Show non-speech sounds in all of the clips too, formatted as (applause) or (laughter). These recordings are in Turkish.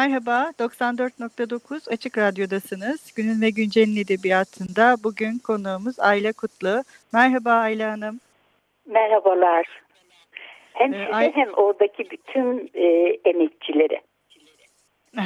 Merhaba, 94.9 Açık Radyo'dasınız. Günün ve Güncel'in edebiyatında bugün konuğumuz Ayla Kutlu. Merhaba Ayla Hanım. Merhabalar. Hem ee, size Ay... hem oradaki bütün e, emekçilere. (laughs)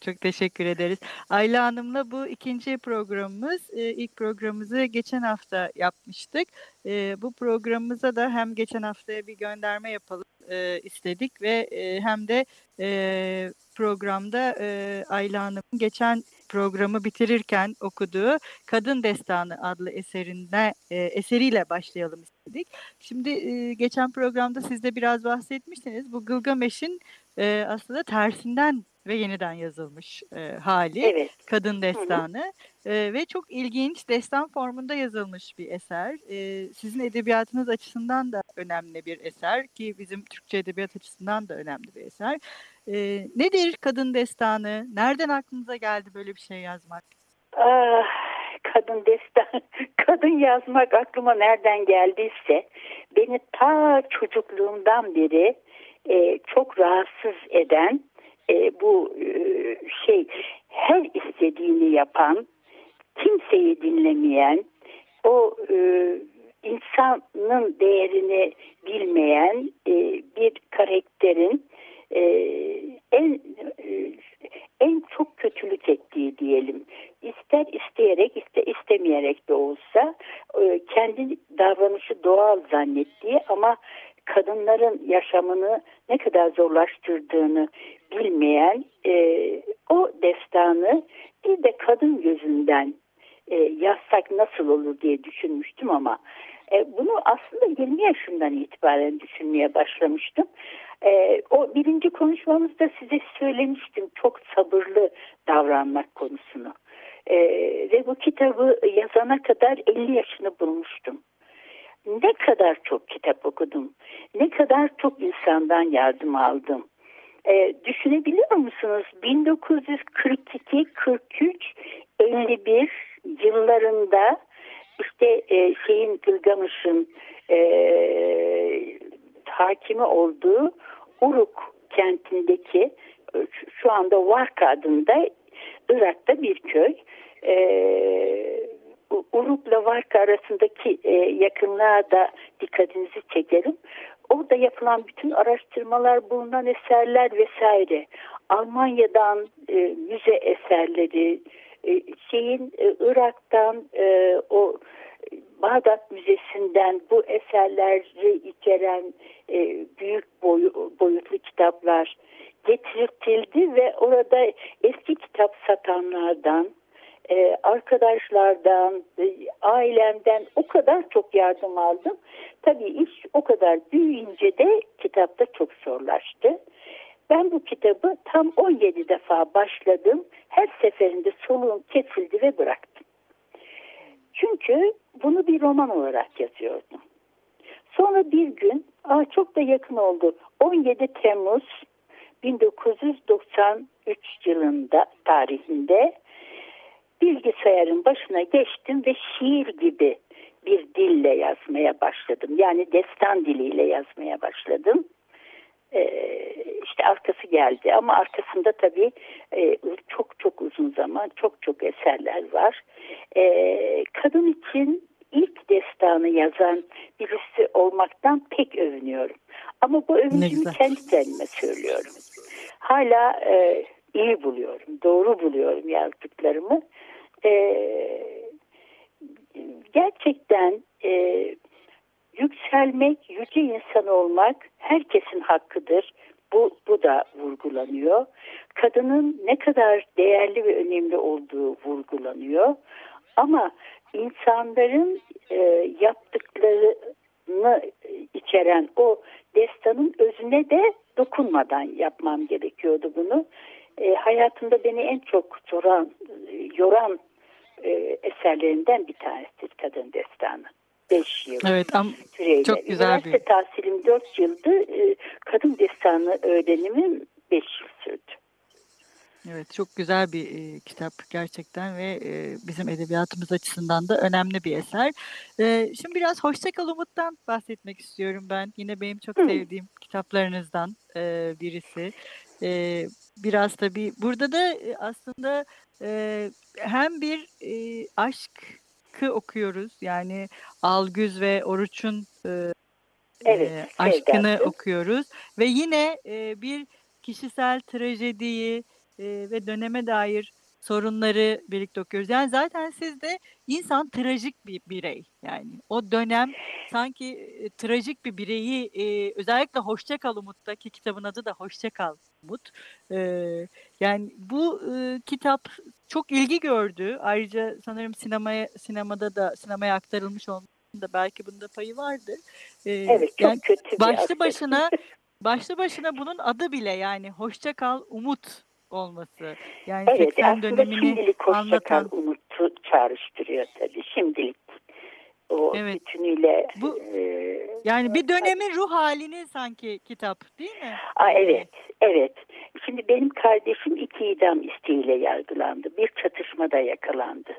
Çok teşekkür ederiz. Ayla Hanım'la bu ikinci programımız. Ee, ilk programımızı geçen hafta yapmıştık. Ee, bu programımıza da hem geçen haftaya bir gönderme yapalım e, istedik ve e, hem de e, programda e, Ayla Hanım'ın geçen programı bitirirken okuduğu Kadın Destanı adlı eserinde e, eseriyle başlayalım istedik. Şimdi e, geçen programda siz de biraz bahsetmiştiniz. Bu Gılgameş'in e, aslında tersinden ve yeniden yazılmış e, hali evet. Kadın Destanı E, ve çok ilginç destan formunda yazılmış bir eser. E, sizin edebiyatınız açısından da önemli bir eser ki bizim Türkçe edebiyat açısından da önemli bir eser. E, nedir Kadın Destanı? Nereden aklınıza geldi böyle bir şey yazmak? Ah, kadın destan, (laughs) kadın yazmak aklıma nereden geldiyse beni ta çocukluğumdan beri e, çok rahatsız eden e, bu e, şey her istediğini yapan, kimseyi dinlemeyen, o e, insanın değerini bilmeyen e, bir karakterin e, en e, en çok kötülük ettiği diyelim. İster isteyerek ister istemeyerek de olsa e, kendi davranışı doğal zannettiği ama kadınların yaşamını ne kadar zorlaştırdığını bilmeyen e, o destanı bir de kadın gözünden e, yazsak nasıl olur diye düşünmüştüm ama e, bunu aslında 20 yaşından itibaren düşünmeye başlamıştım. E, o birinci konuşmamızda size söylemiştim çok sabırlı davranmak konusunu. E, ve bu kitabı yazana kadar 50 yaşını bulmuştum ne kadar çok kitap okudum, ne kadar çok insandan yardım aldım. E, düşünebiliyor musunuz? 1942, 43, 51 yıllarında işte e, şeyin Gılgamış'ın e, hakimi olduğu Uruk kentindeki şu anda Varka adında Irak'ta bir köy. E, Urup'la Varka arasındaki e, yakınlığa da dikkatinizi çekerim. Orada yapılan bütün araştırmalar, bulunan eserler vesaire. Almanya'dan e, müze eserleri, e, şeyin e, Irak'tan e, o Bağdat Müzesi'nden bu eserleri içeren e, büyük boy, boyutlu kitaplar getirildi ve orada eski kitap satanlardan e, arkadaşlardan, e, ailemden o kadar çok yardım aldım. Tabii iş o kadar büyüyünce de kitapta çok zorlaştı. Ben bu kitabı tam 17 defa başladım. Her seferinde soluğum kesildi ve bıraktım. Çünkü bunu bir roman olarak yazıyordum. Sonra bir gün, aa çok da yakın oldu. 17 Temmuz 1993 yılında tarihinde bilgisayarın başına geçtim ve şiir gibi bir dille yazmaya başladım. Yani destan diliyle yazmaya başladım. Ee, işte arkası geldi ama arkasında tabii e, çok çok uzun zaman çok çok eserler var. Ee, kadın için ilk destanı yazan birisi olmaktan pek övünüyorum. Ama bu övüncümü kendi kendime söylüyorum. Hala e, iyi buluyorum, doğru buluyorum yazdıklarımı e, gerçekten e, yükselmek, yüce insan olmak herkesin hakkıdır. Bu, bu da vurgulanıyor. Kadının ne kadar değerli ve önemli olduğu vurgulanıyor. Ama insanların e, yaptıklarını içeren o destanın özüne de dokunmadan yapmam gerekiyordu bunu. E, hayatımda beni en çok soran, yoran e, eserlerinden bir tanesidir Kadın Destanı. 5 yıl evet, am süreyle. Çok güzel Üniversite bir... tahsilim 4 yıldı. E, kadın Destanı öğrenimim 5 yıl sürdü. Evet çok güzel bir e, kitap gerçekten ve e, bizim edebiyatımız açısından da önemli bir eser. E, şimdi biraz Hoşçakal Umut'tan bahsetmek istiyorum ben. Yine benim çok sevdiğim kitaplarınızdan e, birisi. E, biraz tabii burada da aslında e, hem bir e, aşkı okuyoruz yani Algüz ve Oruç'un e, Evet, e, aşkını sevdası. okuyoruz ve yine e, bir kişisel trajediyi e, ve döneme dair sorunları birlikte okuyoruz. Yani zaten siz de insan trajik bir birey. Yani o dönem sanki e, trajik bir bireyi e, özellikle Hoşça Kal Umut'ta ki kitabın adı da Hoşça Kal Umut. E, yani bu e, kitap çok ilgi gördü. Ayrıca sanırım sinemaya sinemada da sinemaya aktarılmış olmasında belki bunda payı vardır. E, Evet çok yani kötü bir başlı aktör. başına (laughs) başlı başına bunun adı bile yani Hoşça Kal Umut olması. Yani Evet 80 aslında dönemini şimdilik hoşçakal anlatan umutu çağrıştırıyor tabii. Şimdilik o Evet. bütünüyle Bu- e, yani bir dönemin ruh halini sanki kitap değil mi? Aa, evet, evet. Şimdi benim kardeşim iki idam isteğiyle yargılandı. Bir çatışmada yakalandı.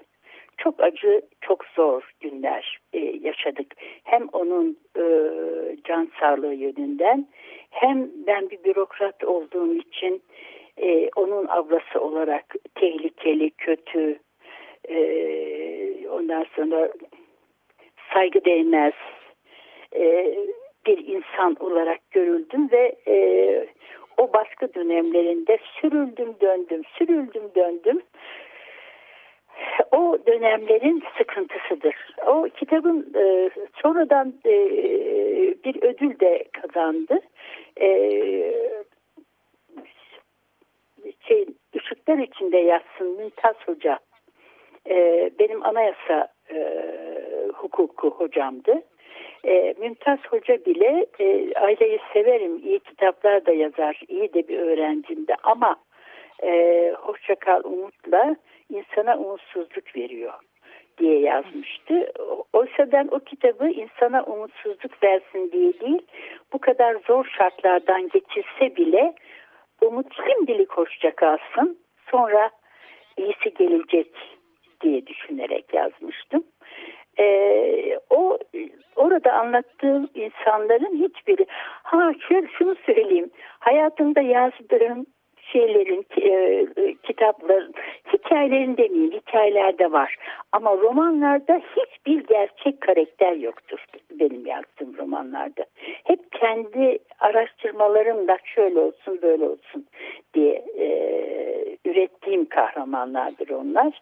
Çok acı, çok zor günler e, yaşadık. Hem onun e, can sağlığı yönünden hem ben bir bürokrat olduğum için e, onun ablası olarak tehlikeli, kötü, e, ondan sonra saygı değmez e, bir insan olarak görüldüm ve e, o baskı dönemlerinde sürüldüm döndüm, sürüldüm döndüm. O dönemlerin sıkıntısıdır. O kitabın e, sonradan e, bir ödül de kazandı. E, şey, Işıklar içinde yatsın Mümtaz Hoca. E, benim anayasa e, hukuku hocamdı. E, Mümtaz Hoca bile e, aileyi severim, iyi kitaplar da yazar, iyi de bir öğrencimdi ama e, Hoşçakal Umut'la insana umutsuzluk veriyor diye yazmıştı. Oysa ben o kitabı insana umutsuzluk versin diye değil, bu kadar zor şartlardan geçirse bile umut şimdilik hoşça kalsın, sonra iyisi gelecek diye düşünerek yazmıştım. Ee, o orada anlattığım insanların hiçbiri ha şöyle şunu söyleyeyim. Hayatımda yazdığım şeylerin e, kitapların hikayelerin demeyeyim hikayelerde var. Ama romanlarda hiçbir gerçek karakter yoktur benim yazdığım romanlarda. Hep kendi araştırmalarımla şöyle olsun böyle olsun diye e, ürettiğim kahramanlardır onlar.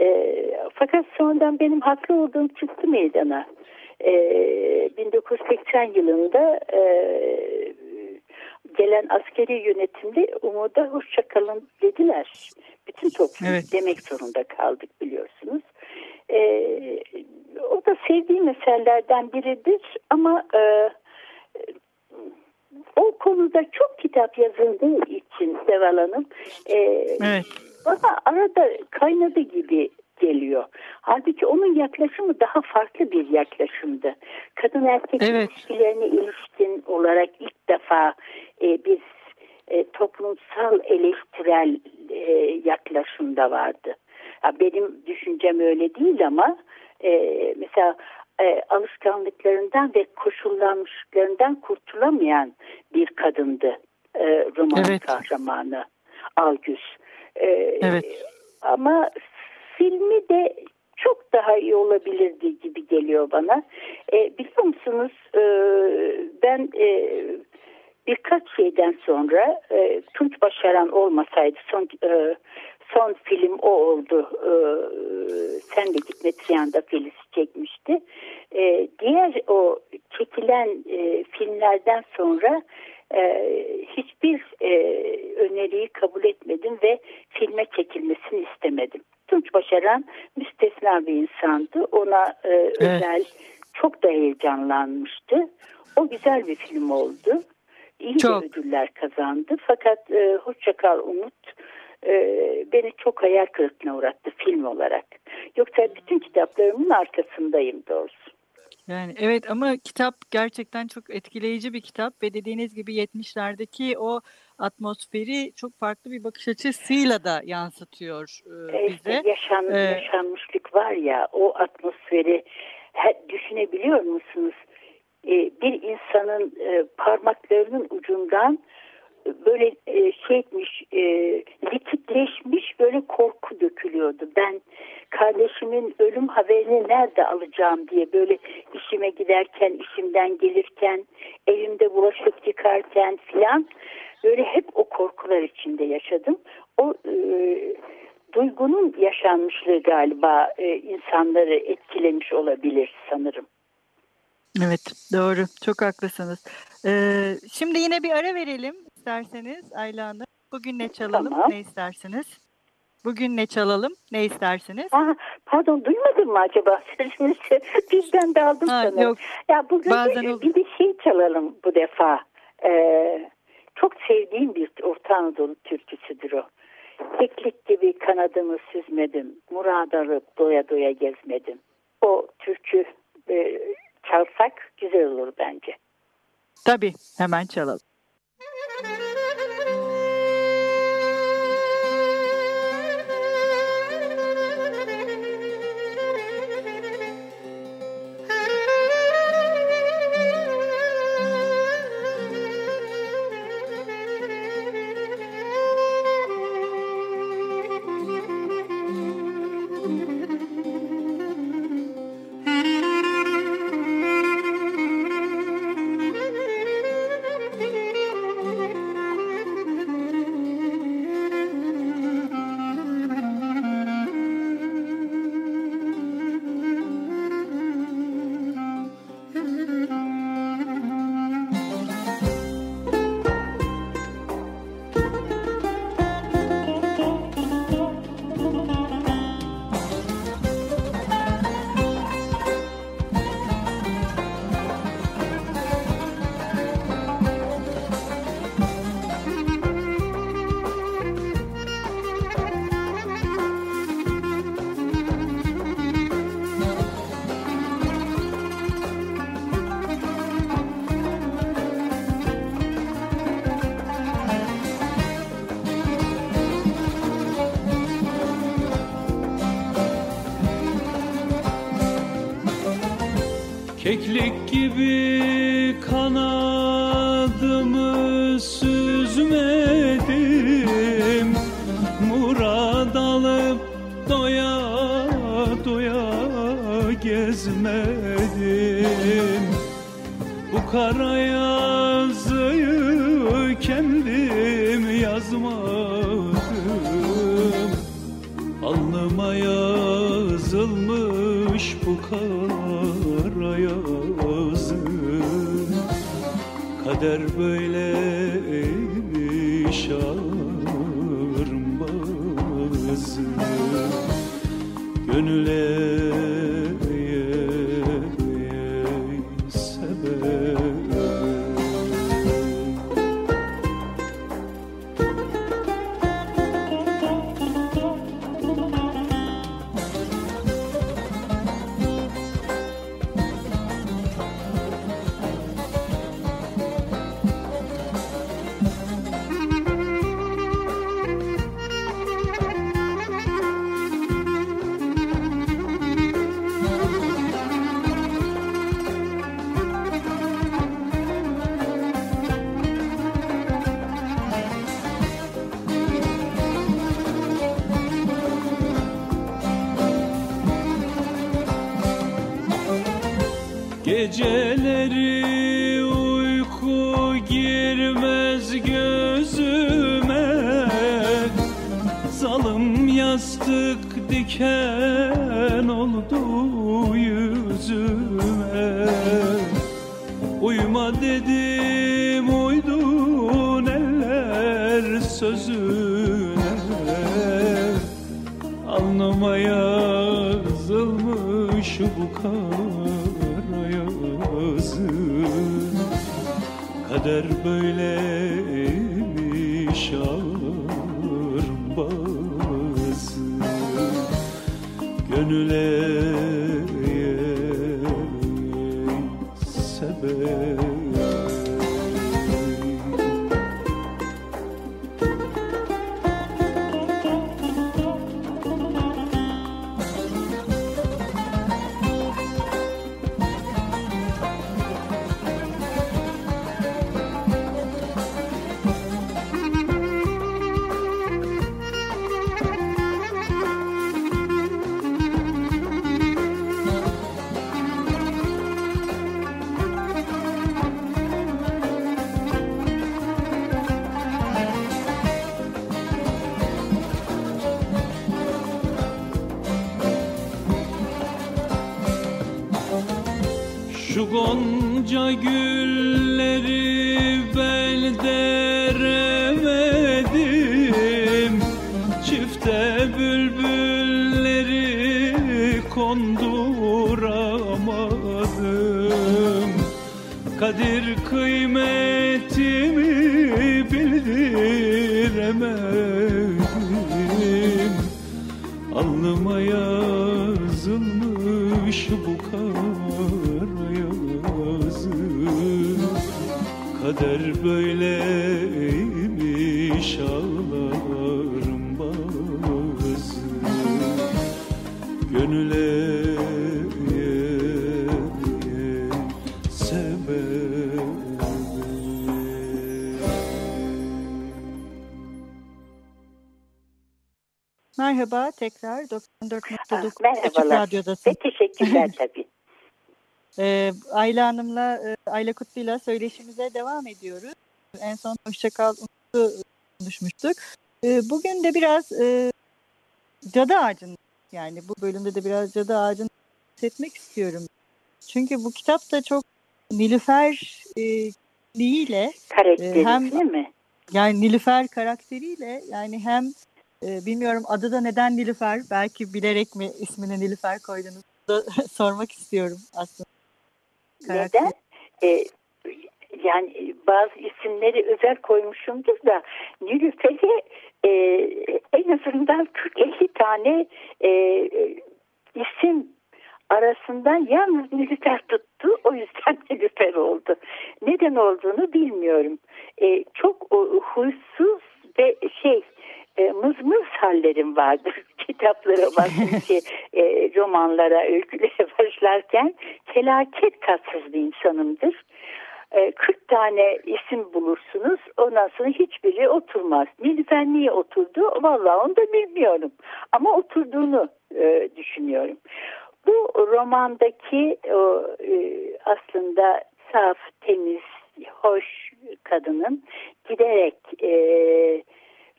E, fakat sonradan benim haklı olduğum çıktı meydana. E, 1980 yılında e, gelen askeri yönetimde umuda hoşçakalın dediler. Bütün toplum Evet. demek zorunda kaldık biliyorsunuz. E, o da sevdiğim eserlerden biridir ama e, o konuda çok kitap yazıldığı için Seval Hanım e, Evet. bana arada kaynadı gibi geliyor. Halbuki onun yaklaşımı daha farklı bir yaklaşımdı. Kadın erkek Evet. ilişkilerine ilişkin olarak ilk defa e, bir e, toplumsal eleştirel e, yaklaşımda vardı. Ya benim düşüncem öyle değil ama e, mesela e, alışkanlıklarından ve koşullanmışlıklarından kurtulamayan bir kadındı e, roman Evet. kahramanı Algüz. E, Evet. Ama filmi de çok daha iyi olabilirdi gibi geliyor bana. E, biliyor musunuz e, ben e, birkaç şeyden sonra e, Tunç Başaran olmasaydı son e, son film o oldu. E, Sen de gitme Triyan'da Feliz çekmişti. E, diğer o çekilen e, filmlerden sonra e, hiçbir e, öneriyi kabul etmedim ve filme çekilmesini istemedim. Tunç başaran müstesna bir insandı. Ona e, özel çok da heyecanlanmıştı. O güzel bir film oldu. İyi Çok. de ödüller kazandı. Fakat e, Hoşça Kal Umut e, beni çok hayal kırıklığına uğrattı film olarak. Yoksa bütün kitaplarımın arkasındayım doğrusu. Yani evet ama kitap gerçekten çok etkileyici bir kitap ve dediğiniz gibi 70'lerdeki o atmosferi çok farklı bir bakış açısıyla da yansıtıyor e, bize. yaşan, Ee, yaşanmışlık var ya o atmosferi düşünebiliyor musunuz? E, bir insanın e, parmaklarının ucundan e, böyle e, şey etmiş, e, likitleşmiş böyle korku dökülüyordu. Ben kardeşimin ölüm haberini nerede alacağım diye böyle işime giderken, işimden gelirken, evimde bulaşık yıkarken filan böyle hep o korkular içinde yaşadım. O e, duygunun yaşanmışlığı galiba e, insanları etkilemiş olabilir sanırım. Evet doğru çok haklısınız. Ee, şimdi yine bir ara verelim isterseniz Ayla Hanım. Bugün ne çalalım Tamam. ne istersiniz? Bugün ne çalalım ne istersiniz? Aa, pardon duymadın mı acaba sözünüzü birden daldım Ha, sanırım. yok Ya bugün Bazen olur. bir de şey çalalım bu defa. Ee, çok sevdiğim bir Orta Anadolu türküsüdür o. Keklik gibi kanadımı süzmedim, murad alıp doya doya gezmedim. O türkü e, çalsak güzel olur bence. tabii hemen çalalım. Keklik gibi kanadımı süzmedim. Murad alıp doya doya gezmedim. Bu kara yazıyı kendim Kader böyleymiş ağırmazı Gönüle yastık diken oldu yüzüme. Uyuma dedim uydun eller sözüne. Alnım Alnıma yazılmış bu kara yazı. Kader böyleymiş Gönüle gülleri ben deremedim Çifte bülbülleri konduramadım. Kadir kıymetimi bildiremedim. Alnıma yazılmış bu kara Kader böyleymiş ağlarım bazı Gönüle Merhaba tekrar 94.9 Açık Merhabalar Radyo'dasın. ve teşekkürler tabii. Ee, Ayla Hanım'la, e, Ayla Kutlu'yla söyleşimize devam ediyoruz. En son Hoşçakal Umut'u konuşmuştuk. Ee, bugün de biraz e, cadı ağacın, yani bu bölümde de biraz cadı ağacını bahsetmek istiyorum. Çünkü bu kitap da çok Nilüfer e, ile Karakteri hem- değil mi? yani Nilüfer karakteriyle yani hem e, bilmiyorum adı da neden Nilüfer belki bilerek mi ismini Nilüfer koydunuz da (laughs) sormak istiyorum aslında. Karakter. Neden? Ee, yani bazı isimleri özel koymuşumdur da Nilüfer'e e, en azından 40-50 tane e, isim arasından yalnız Nilüfer tuttu. O yüzden (laughs) Nilüfer oldu. Neden olduğunu bilmiyorum. E, çok o, huysuz ve şey e, mızmız hallerim vardır (laughs) kitaplara bakınca (laughs) e, romanlara, öykülere (laughs) başlarken felaket tatsız bir insanımdır. E, 40 tane isim bulursunuz ondan sonra hiçbiri oturmaz. Nilüfer niye oturdu? Vallahi onu da bilmiyorum. Ama oturduğunu e, düşünüyorum. Bu romandaki o, e, aslında saf, temiz, hoş kadının giderek e,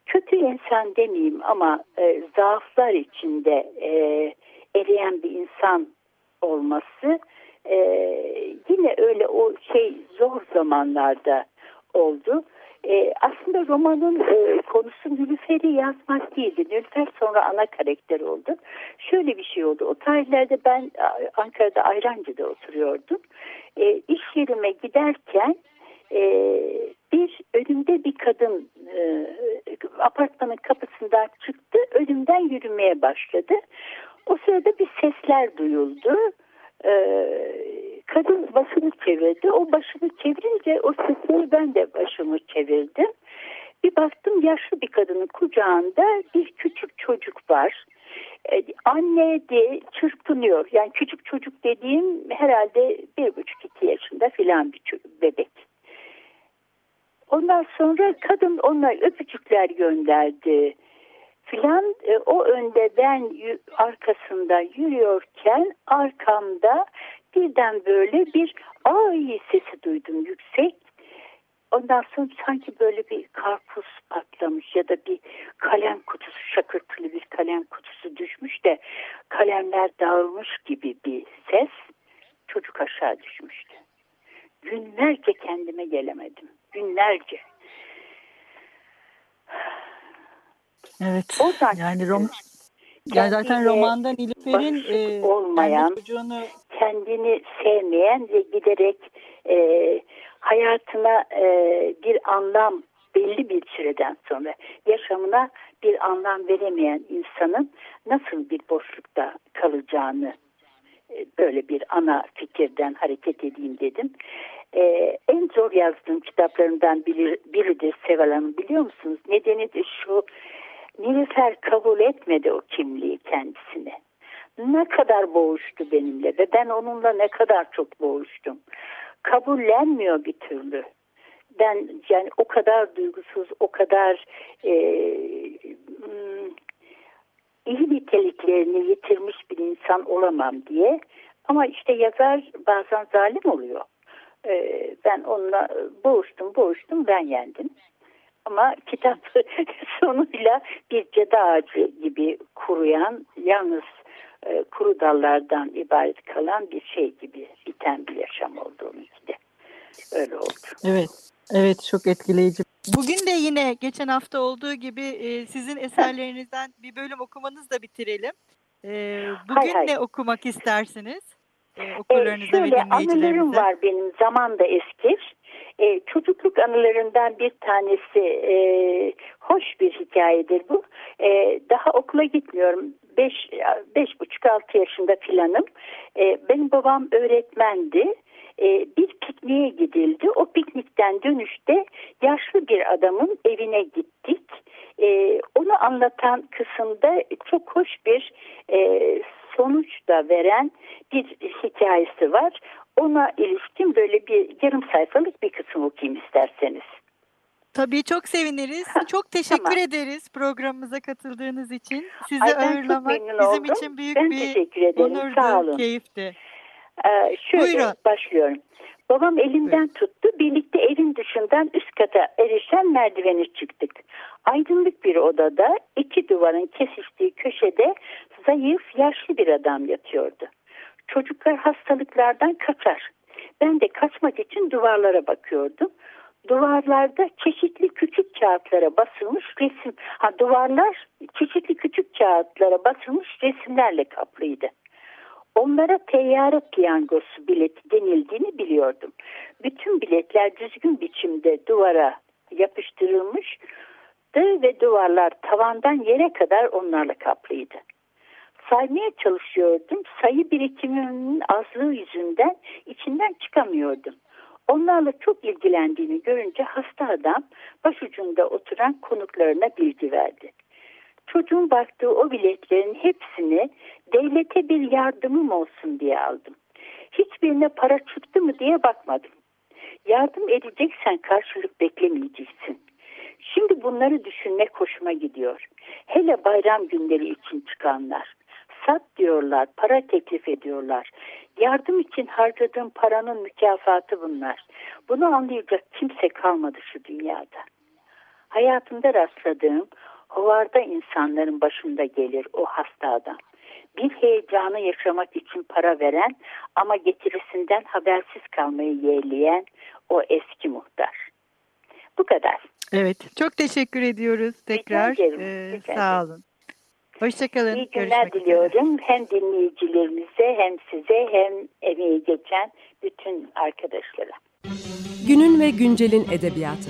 kötü insan demeyeyim ama e, zaaflar içinde e, eriyen bir insan olması e, yine öyle o şey zor zamanlarda oldu. E, aslında romanın e, konusu Nilüfer'i yazmak değildi. Nilüfer sonra ana karakter oldu. Şöyle bir şey oldu. O tarihlerde ben Ankara'da Ayrancı'da oturuyordum. E, iş yerime giderken e, bir önümde bir kadın e, apartmanın kapısından çıktı. Önümden yürümeye başladı. O sırada bir sesler duyuldu. Ee, kadın başını çevirdi. O başını çevirince o sesleri ben de başımı çevirdim. Bir baktım yaşlı bir kadının kucağında bir küçük çocuk var. Ee, anne de çırpınıyor. Yani küçük çocuk dediğim herhalde bir buçuk iki yaşında filan bir bebek. Ondan sonra kadın ona öpücükler gönderdi filan e, o önde ben arkasında yürüyorken arkamda birden böyle bir ay sesi duydum yüksek. Ondan sonra sanki böyle bir karpuz patlamış ya da bir kalem kutusu şakırtılı bir kalem kutusu düşmüş de kalemler dağılmış gibi bir ses çocuk aşağı düşmüştü. Günlerce kendime gelemedim. Günlerce. Evet. Oradan Yani rom Yani zaten romanda Nilüfer'in e, olmayan, çocuğunu kendini sevmeyen ve giderek e, hayatına e, bir anlam belli bir süreden sonra yaşamına bir anlam veremeyen insanın nasıl bir boşlukta kalacağını e, böyle bir ana fikirden hareket edeyim dedim. E, en zor yazdığım kitaplarından biri, biridir Seval Hanım biliyor musunuz? Nedeni de şu Nilüfer kabul etmedi o kimliği kendisine. Ne kadar boğuştu benimle ve ben onunla ne kadar çok boğuştum. Kabullenmiyor bir türlü. Ben yani o kadar duygusuz, o kadar e, hmm, iyi niteliklerini yitirmiş bir insan olamam diye. Ama işte yazar bazen zalim oluyor. Ee, ben onunla boğuştum boğuştum ben yendim. Ama kitap (laughs) sonuyla bir ceda ağacı gibi kuruyan yalnız e, kuru dallardan ibaret kalan bir şey gibi biten bir yaşam oldu onunki de. Öyle oldu. Evet. Evet çok etkileyici. Bugün de yine geçen hafta olduğu gibi e, sizin eserlerinizden bir bölüm okumanızı da bitirelim. E, bugün Hay hay. ne okumak istersiniz? E, okurlarınıza ve şöyle anılarım dinleyicilerimize. var benim zaman da eskir. Ee, çocukluk anılarından bir tanesi e, hoş bir hikayedir bu. Ee, daha okula gitmiyorum. Beş, beş buçuk altı yaşında filanım. Ee, benim babam öğretmendi. Ee, bir pikniğe gidildi. O piknikten dönüşte yaşlı bir adamın evine gittik. Ee, onu anlatan kısımda çok hoş bir e, sonuç da veren bir hikayesi var. Ona ilişkin böyle bir yarım sayfalık bir kısım okuyayım isterseniz. Tabii çok seviniriz. Çok teşekkür tamam. ederiz programımıza katıldığınız için. Sizi Ay, ağırlamak bizim oldum. için büyük Ben bir onurdu, keyifti. Ee, şöyle Buyurun. başlıyorum. Babam elimden tuttu. Birlikte evin dışından üst kata erişen merdiveni çıktık. Aydınlık bir odada iki duvarın kesiştiği köşede zayıf yaşlı bir adam yatıyordu. Çocuklar hastalıklardan kaçar. Ben de kaçmak için duvarlara bakıyordum. Duvarlarda çeşitli küçük kağıtlara basılmış resim. Ha duvarlar çeşitli küçük kağıtlara basılmış resimlerle kaplıydı. Onlara teyyare piyangosu bileti denildiğini biliyordum. Bütün biletler düzgün biçimde duvara yapıştırılmış ve duvarlar tavandan yere kadar onlarla kaplıydı. Saymaya çalışıyordum. Sayı birikiminin azlığı yüzünden içinden çıkamıyordum. Onlarla çok ilgilendiğini görünce hasta adam başucunda oturan konuklarına bilgi verdi. Çocuğun baktığı o biletlerin hepsini devlete bir yardımım olsun diye aldım. Hiçbirine para çıktı mı diye bakmadım. Yardım edeceksen karşılık beklemeyeceksin. Şimdi bunları düşünmek hoşuma gidiyor. Hele bayram günleri için çıkanlar. Sat diyorlar, para teklif ediyorlar. Yardım için harcadığım paranın mükafatı bunlar. Bunu anlayacak kimse kalmadı şu dünyada. Hayatımda rastladığım hovarda insanların başında gelir o hasta adam. Bir heyecanı yaşamak için para veren ama getirisinden habersiz kalmayı yeğleyen o eski muhtar. Bu kadar. Evet, çok teşekkür ediyoruz tekrar. ederim, Ee, rica sağ ederim. olun. Hoşçakalın. İyi günler Görüşmek üzere. diliyorum. Hem dinleyicilerimize hem size hem emeği geçen bütün arkadaşlara. Günün ve güncelin edebiyatı.